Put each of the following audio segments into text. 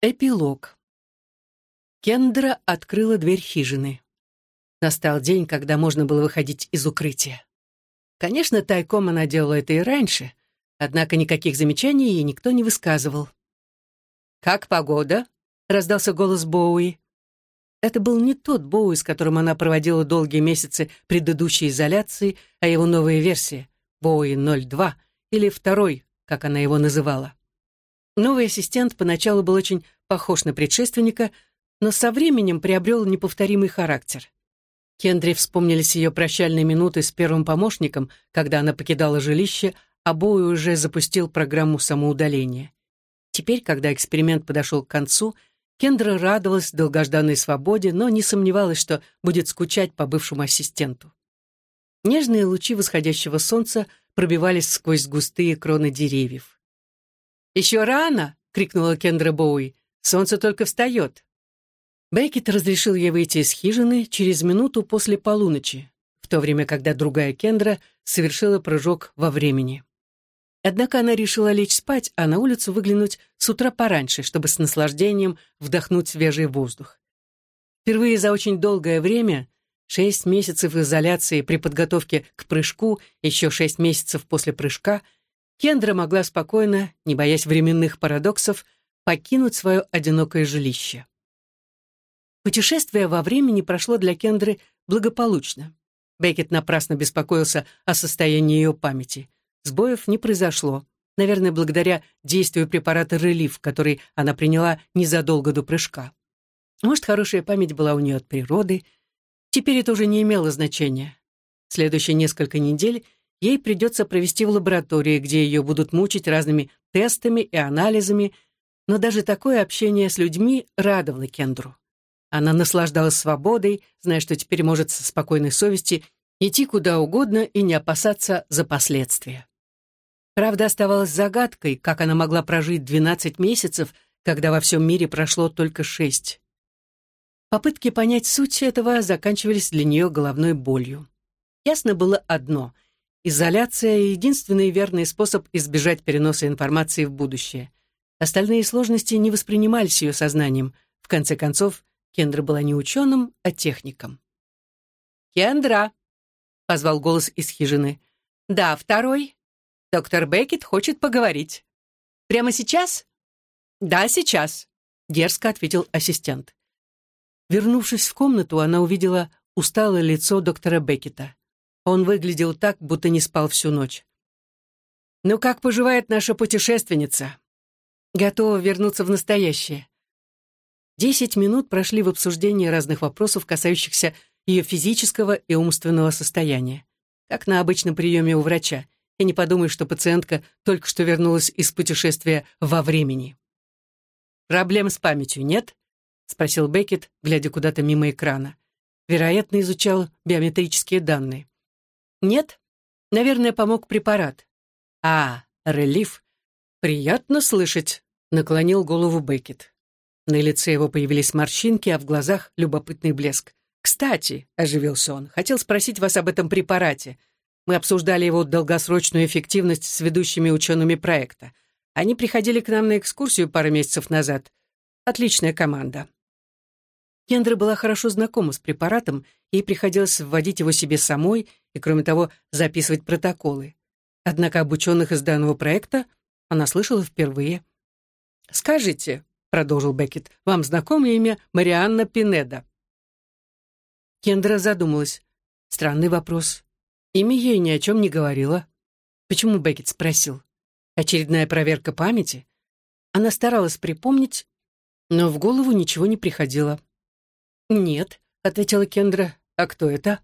Эпилог. Кендра открыла дверь хижины. Настал день, когда можно было выходить из укрытия. Конечно, тайком она делала это и раньше, однако никаких замечаний ей никто не высказывал. «Как погода?» — раздался голос Боуи. Это был не тот Боуи, с которым она проводила долгие месяцы предыдущей изоляции, а его новая версия — Боуи 02, или второй, как она его называла. Новый ассистент поначалу был очень похож на предшественника, но со временем приобрел неповторимый характер. Кендри вспомнились ее прощальные минуты с первым помощником, когда она покидала жилище, а Боуи уже запустил программу самоудаления. Теперь, когда эксперимент подошел к концу, Кендра радовалась долгожданной свободе, но не сомневалась, что будет скучать по бывшему ассистенту. Нежные лучи восходящего солнца пробивались сквозь густые кроны деревьев. «Еще рано!» — крикнула Кендра Боуи. «Солнце только встает!» Беккет разрешил ей выйти из хижины через минуту после полуночи, в то время, когда другая Кендра совершила прыжок во времени. Однако она решила лечь спать, а на улицу выглянуть с утра пораньше, чтобы с наслаждением вдохнуть свежий воздух. Впервые за очень долгое время, шесть месяцев изоляции при подготовке к прыжку, еще шесть месяцев после прыжка — Кендра могла спокойно, не боясь временных парадоксов, покинуть свое одинокое жилище. Путешествие во времени прошло для Кендры благополучно. Беккет напрасно беспокоился о состоянии ее памяти. Сбоев не произошло, наверное, благодаря действию препарата «Релиф», который она приняла незадолго до прыжка. Может, хорошая память была у нее от природы. Теперь это уже не имело значения. Следующие несколько недель ей придется провести в лаборатории, где ее будут мучить разными тестами и анализами, но даже такое общение с людьми радовало Кендру. Она наслаждалась свободой, зная, что теперь может со спокойной совести идти куда угодно и не опасаться за последствия. Правда, оставалась загадкой, как она могла прожить 12 месяцев, когда во всем мире прошло только шесть. Попытки понять суть этого заканчивались для нее головной болью. Ясно было одно — Изоляция — единственный верный способ избежать переноса информации в будущее. Остальные сложности не воспринимались ее сознанием. В конце концов, Кендра была не ученым, а техником. «Кендра!» — позвал голос из хижины. «Да, второй. Доктор Беккет хочет поговорить. Прямо сейчас?» «Да, сейчас», — дерзко ответил ассистент. Вернувшись в комнату, она увидела усталое лицо доктора Беккета. Он выглядел так, будто не спал всю ночь. «Ну как поживает наша путешественница?» «Готова вернуться в настоящее». Десять минут прошли в обсуждении разных вопросов, касающихся ее физического и умственного состояния. Как на обычном приеме у врача. И не подумай, что пациентка только что вернулась из путешествия во времени. «Проблем с памятью нет?» — спросил Беккет, глядя куда-то мимо экрана. Вероятно, изучал биометрические данные. Нет? Наверное, помог препарат. А, релиф. Приятно слышать, наклонил голову Беккет. На лице его появились морщинки, а в глазах любопытный блеск. «Кстати», — оживился он, — «хотел спросить вас об этом препарате. Мы обсуждали его долгосрочную эффективность с ведущими учеными проекта. Они приходили к нам на экскурсию пару месяцев назад. Отличная команда. Кендра была хорошо знакома с препаратом, ей приходилось вводить его себе самой и, кроме того, записывать протоколы. Однако об ученых из данного проекта она слышала впервые. «Скажите», — продолжил Беккет, — «вам знакомо имя Марианна Пинеда?» Кендра задумалась. Странный вопрос. Имя ей ни о чем не говорило. Почему Беккет спросил? Очередная проверка памяти? Она старалась припомнить, но в голову ничего не приходило. «Нет», — ответила Кендра. «А кто это?»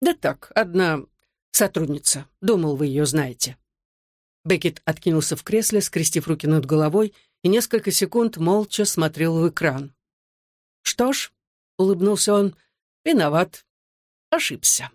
«Да так, одна сотрудница. Думал, вы ее знаете». Беккет откинулся в кресле, скрестив руки над головой, и несколько секунд молча смотрел в экран. «Что ж», — улыбнулся он, — «виноват. Ошибся».